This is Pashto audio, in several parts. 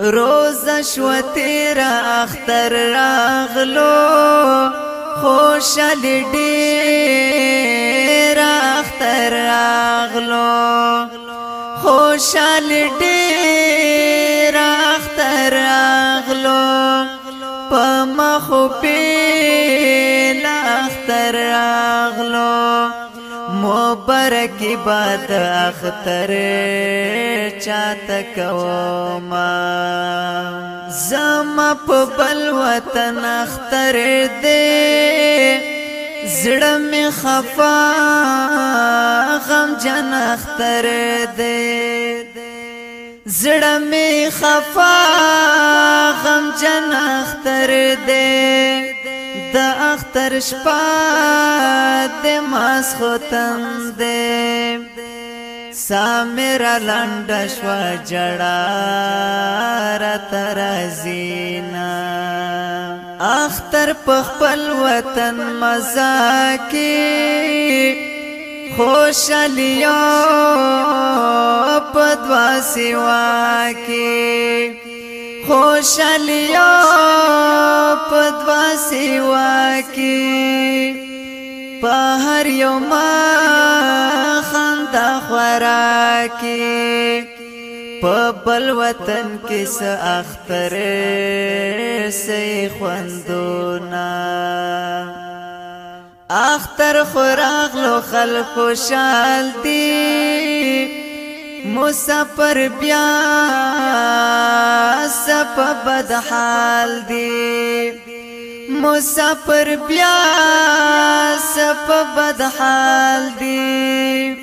روز شو تیر اختر راغلو خوشال ډیر اختر راغلو خوشال ډیر اختر راغلو پم خو په اختر راغلو مبارک باد اختر چاته کوما زما په بل وطن اختر دې زړه می خفا غم جن اختر دې زړه می خفا غم جن اختر دې د اختر شپه د ماس ختم دې سامر لند شو جڑا رترزینا اختر په خپل وطن مزاکی خوشالیو په دوا سیوا کې خوشالیا پدوا سیوا کی پهر یو ما خندا خورا کی په بل وطن کې س اختر سي خوندونا اختر خوراغ لو خلق خوشال دي مسافر بیا سپ بد حال دی مسافر بیا سپ بد حال دی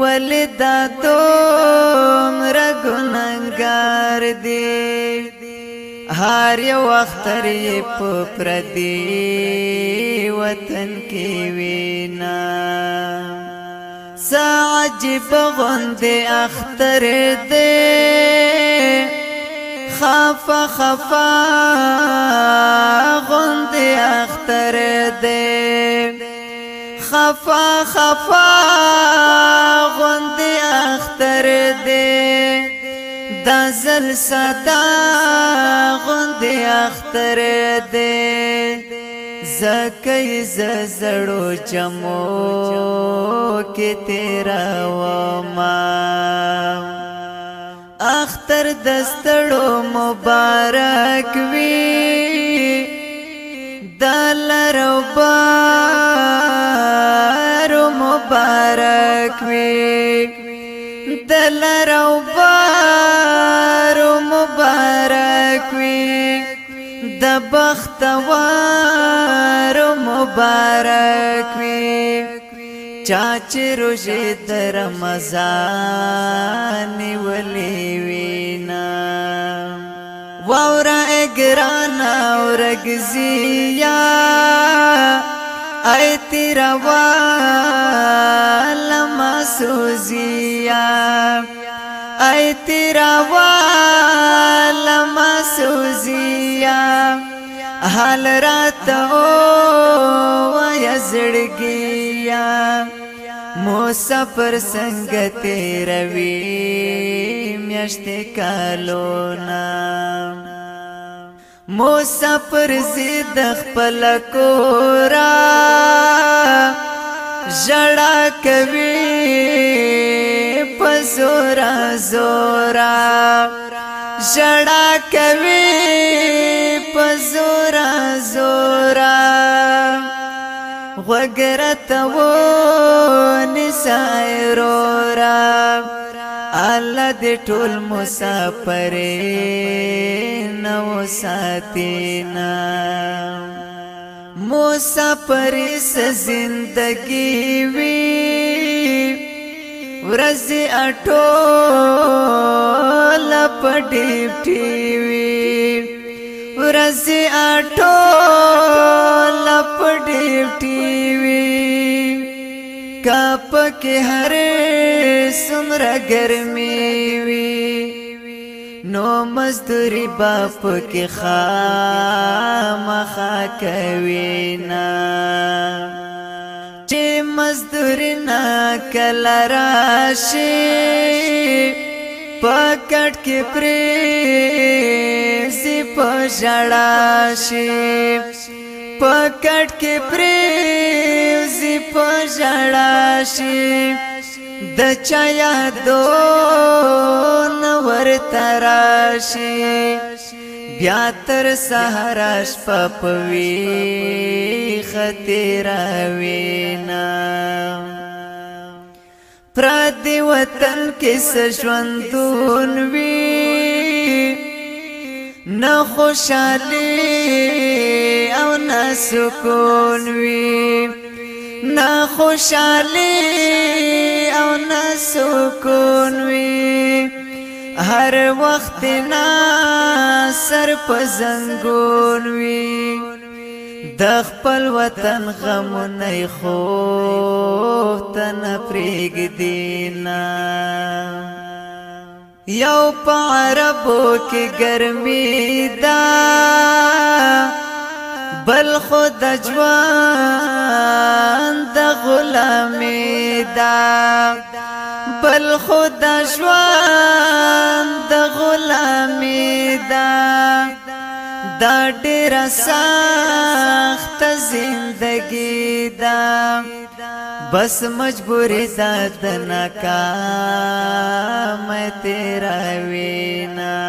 ولدا توم رګننګار دی هر یو وخت ری په پردی وطن کې وینا عجیب غند اختر دے خفا خفا غند اختر دے خفا خفا غند اختر دے دازل صدا غند اختر دے زکی ززړو چمو کې تیرا و ما اختر دستړو مبارک وی دل ربارو مبارک وی دل ربارو مبارک وی د بخت دوار مبارک وي چاچ روزه در رمضان ولي وینا واورا اگران اورگزیا اے تیرا والا مسوزیا اے تیرا والا مسوزیا حال رات او یا زړګیا مو سفر څنګه تیروي میشت کالونا مو سفر زید خپل کورا جړه کوي پزورا زورا, زورا غرت و نسایرو را الله دې ټول مسافر نو ساتینا مسافر سے زندگی وی ورز اٹو لپڑی ٹی وی ورځي اټو لپ ډیوټي وی کپ کې هر سمره ګرمي وی نو مزدوري باپ کې خامخ کوي نه چې مزدوري نه کله راشي پکټ کې پرې پژړا شي پکټ کې پرې زی پژړا شي د چا یادو نور تراشي بیا تر سهارش پپوي خطر وینا پرا دی وطن کې سژوندون وی نه خوشالي او نه سکون وي نه خوشالي او نه سکون وي هر وخت نه سر په زنګون وي د خپل وطن غم نه خو تن پرېګ دینه یو پاربو کې ګرمي دا بل خود ژوند د غلامي دا بل خود ژوند د غلامي دا دا ډېر سخت زندګي دا بس مجبوری داد نکام تیرا وینا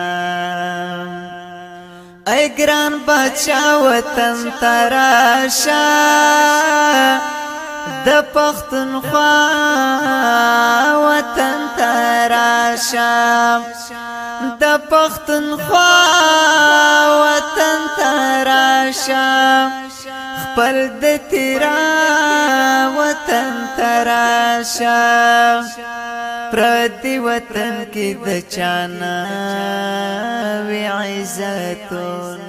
ای گران بچا وطن تراشا د پختن خوا وطن تراشا د پختن خوا وطن تراشا پر د تیرا وطن تراشا پردی وطن کې د چانا وی عزتونه